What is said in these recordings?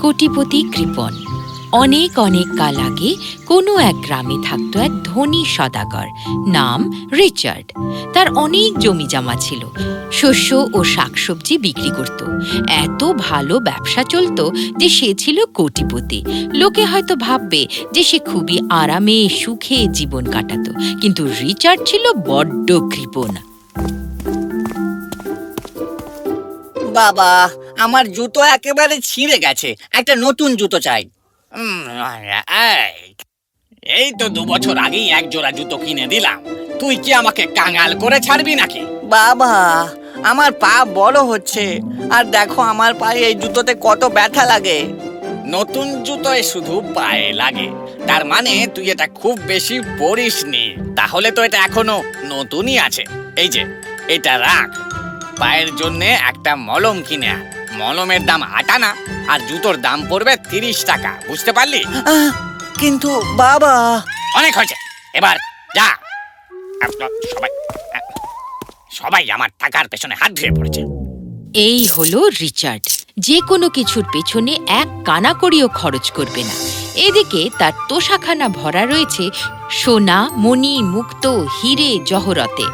কোটিপতি কৃপন, অনেক অনেক কাল আগে কোনো এক গ্রামে থাকতো এক ধনী সদাগর, নাম রিচার্ড। তার অনেক জমি জমা ছিল, শস্য ও শাকসবজি বিক্রি করত। এত ভালো ব্যবসা চলতো যে সে ছিল কোটিপতি। লোকে হয়তো ভাববে যে সে খুবই আরামে সুখে জীবন কাটাতো, কিন্তু রিচার্ড ছিল বড্ড কৃপণ বাবা আমার জুতো একেবারে ছিঁড়ে গেছে। একটা নতুন জুতো চাই। এই তো দু বছর আগেই এক জোড়া জুতো কিনে দিলাম। তুই কি আমাকে কাঙাল করে ছাড়বি নাকি? বাবা আমার পা বড় হচ্ছে। আর দেখো আমার পায়ে এই জুতোতে কত ব্যথা লাগে। নতুন জুতোয় শুধু পায়ে লাগে। তার মানে তুই এটা খুব বেশি পরিসনি। তাহলে তো এটা এখনও নতুনই আছে। এই যে এটা রাখ। পায়ের জন্য একটা মলম কিনে আন। মলমের দাম আট আনা আর জুতোর দাম পড়বে তিরিশ টাকা। বুঝতে পারলি? কিন্তু বাবা। অনেক হয়েছে। এবার যা। সবাই সবাই আমার টাকার পেছনে হাত ধুয়ে পড়েছে। এই হলো রিচার্ড। যে কোনো কিছুর পেছনে এক কানাকড়িও খরচ করবে না। এদিকে তার তোষাখানা ভরা রয়েছে সোনা মণি মুক্ত হিরে জহরতে।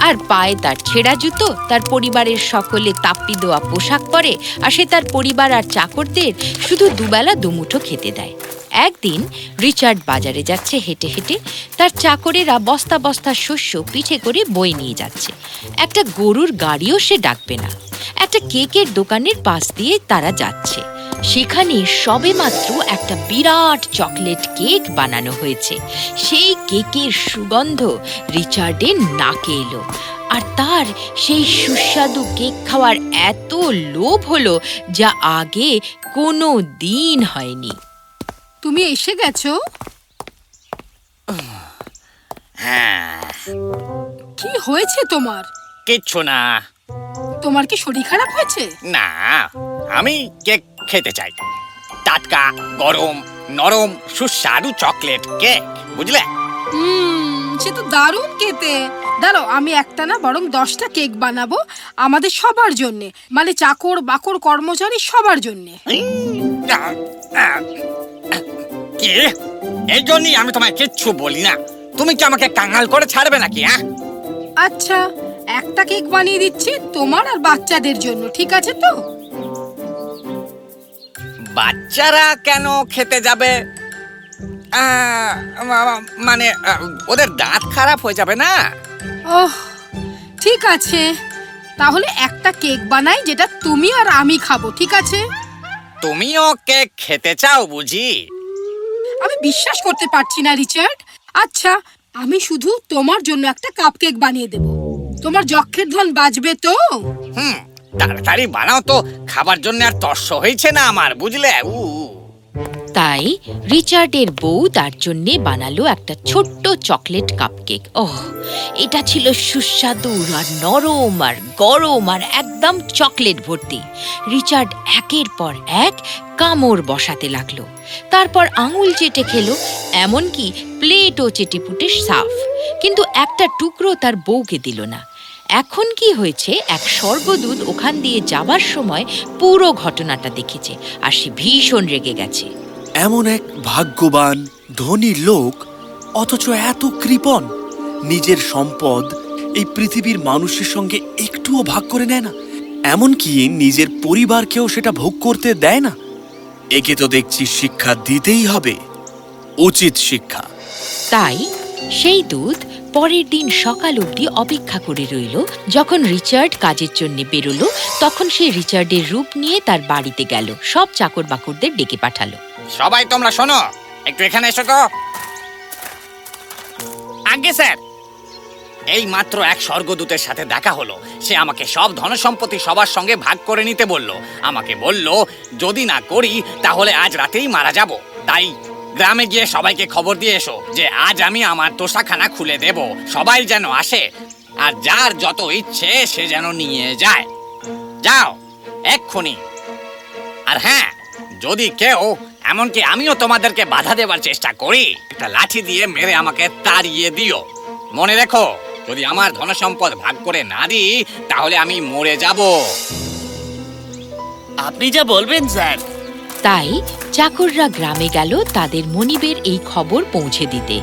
আর পায়ে তার ছেঁড়া জুতো, তার পরিবারের সকলে তাপ্পি দেওয়া পোশাক পরে আর সে তার পরিবার আর চাকরদের শুধু দুবেলা দুমুঠো খেতে দেয়। একদিন রিচার্ড বাজারে যাচ্ছে হেঁটে হেঁটে, তার চাকরেরা বস্তা বস্তা শস্য পিঠে করে বই নিয়ে যাচ্ছে। একটা গরুর গাড়িও সে ডাকবে না। একটা কেকের দোকানের পাশ দিয়ে তারা যাচ্ছে। সেখানে সবেমাত্র একটা বিরাট চকলেট কেক বানানো হয়েছে। সেই কেকের সুগন্ধ রিচার্ডের নাকে এলো। আর তার সেই সুস্বাদু কেক খাওয়ার এত লোভ হলো যা আগে কোনো দিন হয়নি। তুমি এসে গেছো? হ্যাঁ। কি হয়েছে তোমার? কিচ্ছু না। তোমার কি শরীর খারাপ হয়েছে? না আমি কেক খেতে চাই। টাটকা গরম নরম সুস্বাদু চকলেট কেক বুঝলে? হুম সে তো দারুণ খেতে। দাঁড়াও আমি একটা না বরং দশটা কেক বানাবো আমাদের সবার জন্য। মানে চাকর বাকর কর্মচারী সবার জন্যে। কি? এই জন্যই আমি তোমায় কিচ্ছু বলি না। তুমি কি আমাকে কাঙাল করে ছাড়বে নাকি হ্যাঁ? আচ্ছা একটা কেক বানিয়ে দিচ্ছি তোমার আর বাচ্চাদের জন্য ঠিক আছে তো? বাচ্চারা কেন খেতে যাবে? মানে ওদের দাঁত খারাপ হয়ে যাবে না? ওহ ঠিক আছে। তাহলে একটা কেক বানাই যেটা তুমি আর আমি খাব ঠিক আছে? তুমিও কেক খেতে চাও বুঝি? আমি বিশ্বাস করতে পারছি না রিচার্ড। আচ্ছা আমি শুধু তোমার জন্য একটা কাপ কেক বানিয়ে দেব। তোমার যক্ষের ধন বাজবে তো? হুম তাড়াতাড়ি বানাও তো, খাবার জন্য আর তর্স হয়েছে না আমার, বুঝলে। তাই রিচার্ডের বউ তার জন্যে বানালো একটা ছোট্ট চকলেট কাপকেক। ওহ, এটা ছিল সুস্বাদু আর নরম আর গরম আর একদম চকলেট ভর্তি। রিচার্ড একের পর এক কামড় বসাতে লাগল। তারপর আঙুল চেটে খেলো, এমনকি প্লেটও চেটে পুটে সাফ। কিন্তু একটা টুকরো তার বউকে দিল না। এখন কি হয়েছে? এক স্বর্গদূত ওখান দিয়ে যাবার সময় পুরো ঘটনাটা দেখেছে আর সে ভীষণ রেগে গেছে। এমন এক ভাগ্যবান ধনী লোক অথচ এত কৃপণ নিজের সম্পদ এই পৃথিবীর মানুষের সঙ্গে একটুও ভাগ করে নেয় না। এমনকি নিজের পরিবারকেও সেটা ভোগ করতে দেয় না। একে তো দেখছি শিক্ষা দিতেই হবে উচিত শিক্ষা। তাই সেই দূত পরের দিন সকাল অবধি অপেক্ষা করে রইল। যখন রিচার্ড কাজের জন্য বেরোলো, তখন সে রিচার্ডের রূপ নিয়ে তার বাড়িতে গেল। সব চাকর বাকরদের ডেকে পাঠালো। সবাই তোমরা শোনো, একটু এখানে এসো তো। আগে স্যার, এই মাত্র এক স্বর্গদূতের সাথে দেখা হলো। সে আমাকে সব ধনসম্পত্তি সবার সঙ্গে ভাগ করে নিতে বলল। আমাকে বলল, যদি না করি, তাহলে আজ রাতেই মারা যাব। তাই গ্রামে গিয়ে সবাইকে খবর দিয়ে এসো যে আজ আমি আমার তোষাখানা খুলে দেব। সবাই যেন আসে আর যার যত ইচ্ছে সে যেন নিয়ে যায়। যাও, এক্ষুনি। আর হ্যাঁ যদি কেউ, এমনকি আমিও তোমাদেরকে বাধা দেবার চেষ্টা করি, একটা লাঠি দিয়ে মেরে আমাকে তাড়িয়ে দিও। মনে রেখো, যদি আমার ধনসম্পদ ভাগ করে না দিই, তাহলে আমি মরে যাব। আপনি যা বলবেন, স্যার। তাই চাকররা গ্রামে গেল তাদের মনিবের এই খবর পৌঁছে দিতে।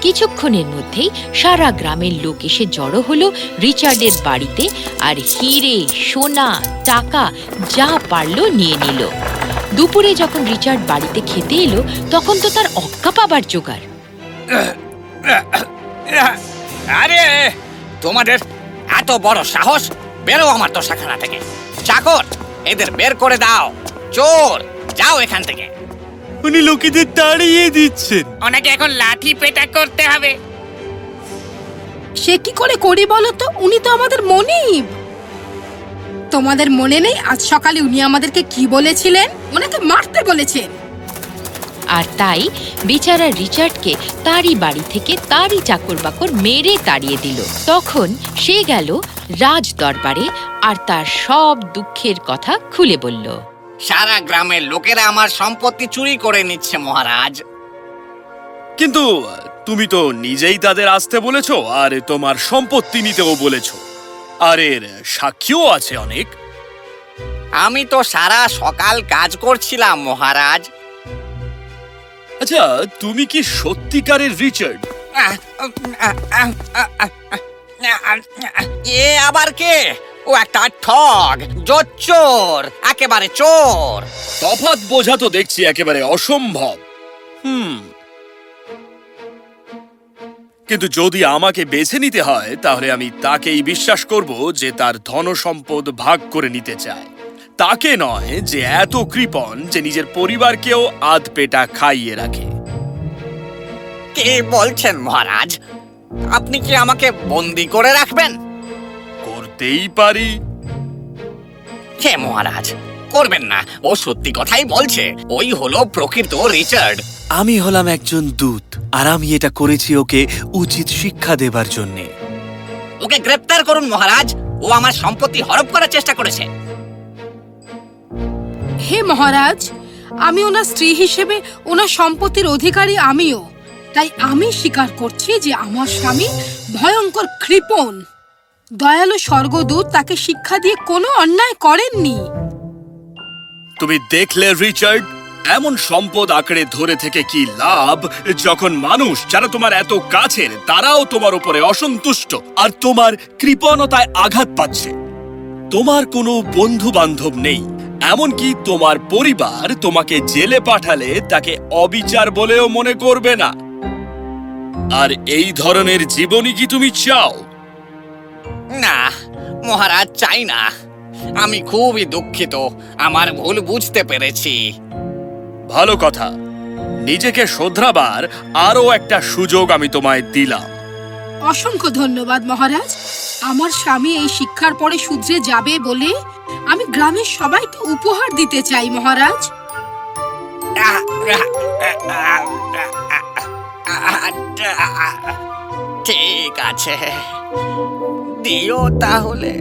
কিছুক্ষণের মধ্যেই সারা গ্রামের লোক এসে জড়ো হলো রিচার্ডের বাড়িতে আর হিরে, সোনা, টাকা যা পারল নিয়ে নিল। দুপুরে যখন রিচার্ড বাড়িতে খেতে এলো, তখন তো তার অক্কা পাবার জোগাড়। আরে, তোমাদের এত বড় সাহস? বেরো আমার তোষাখানা থেকে। চাকর, এদের বের করে দাও। চোর! যাও এখান থেকে। উনি লোকেদের তাড়িয়ে দিচ্ছেন। ওনাকে এখন লাঠি পেটা করতে হবে। সে কি করে করি বলো তো? উনি তো আমাদের মনিব। তোমাদের মনে নেই? আজ সকালে উনি আমাদেরকে কি বলেছিলেন? ওনাকে মারতে বলেছেন। আর তাই বেচারা রিচার্ডকে তারই বাড়ি থেকে তারই চাকর বাকর মেরে তাড়িয়ে দিল। তখন সে গেল রাজ দরবারে আর তার সব দুঃখের কথা খুলে বলল। সারা গ্রামের লোকেরা আমার সম্পত্তি চুরি করে নিচ্ছে মহারাজ। কিন্তু তুমি তো নিজেই তাদের আসতে বলেছ আর তোমার সম্পত্তি নিতেও বলেছ। আর এর সাক্ষীও আছে অনেক। আমি তো সারা সকাল কাজ করছিলাম মহারাজ। আচ্ছা তুমি কি সত্যিকারের রিচার্ড? এ আবার কে? ও একটা ঠগ জোচ্চোর একেবারে চোর। তফাৎ বোঝা তো দেখছি একেবারে অসম্ভব। হুম। কিন্তু যদি আমাকে বেছে নিতে হয় তাহলে আমি তাকেই বিশ্বাস করব যে তার ধনসম্পদ ভাগ করে নিতে চায়। তাকে নয় যে এত কৃপণ যে নিজের পরিবারকেও আধ পেটা খাইয়ে রাখে। কে বলছেন মহারাজ? আপনি কি আমাকে বন্দি করে রাখবেন? করতেই পারি। হে মহারাজ করবেন না। ও সত্যি কথাই বলছে। ওই হলো প্রকৃত রিচার্ড। আমি হলাম একজন দূত আর আমি এটা করেছি ওকে উচিত শিক্ষা দেবার জন্যে। ওকে গ্রেপ্তার করুন মহারাজ। ও আমার সম্পত্তি হরপ করার চেষ্টা করেছে। হে মহারাজ আমি ওনার স্ত্রী হিসেবে ওনার সম্পত্তির অধিকারী আমিও। তাই আমি স্বীকার করছি যে আমার স্বামী ভয়ঙ্কর কৃপণ। দয়ালু স্বর্গদূত তাকে শিক্ষা দিয়ে কোনো অন্যায় করেননি। তুমি দেখলে, রিচার্ড? এমন সম্পদ আঁকড়ে ধরে থেকে কি লাভ? যখন মানুষ যারা তোমার এত কাছের, তারাও তোমার উপরে অসন্তুষ্ট আর তোমার কৃপণতায় আঘাত পাচ্ছে। তোমার কোনো বন্ধু বান্ধব নেই, এমনকি তোমার পরিবার তোমাকে জেলে পাঠালে তাকে অবিচার বলেও মনে করবে না। আর এই ধরনের জীবনই কি তুমি চাও? না মহারাজ চাই না আমি খুবই দুঃখিত আমার ভুল বুঝতে পেরেছি ভালো কথা নিজেকে শোধরাবার আরও একটা সুযোগ আমি তোমায় দিলাম অসংখ্য ধন্যবাদ মহারাজ আমার স্বামী এই শিক্ষার পরে শুধরে যাবে বলে আমি গ্রামের সবাইকে উপহার দিতে চাই মহারাজ ঠিক আছে দিও তাহলে।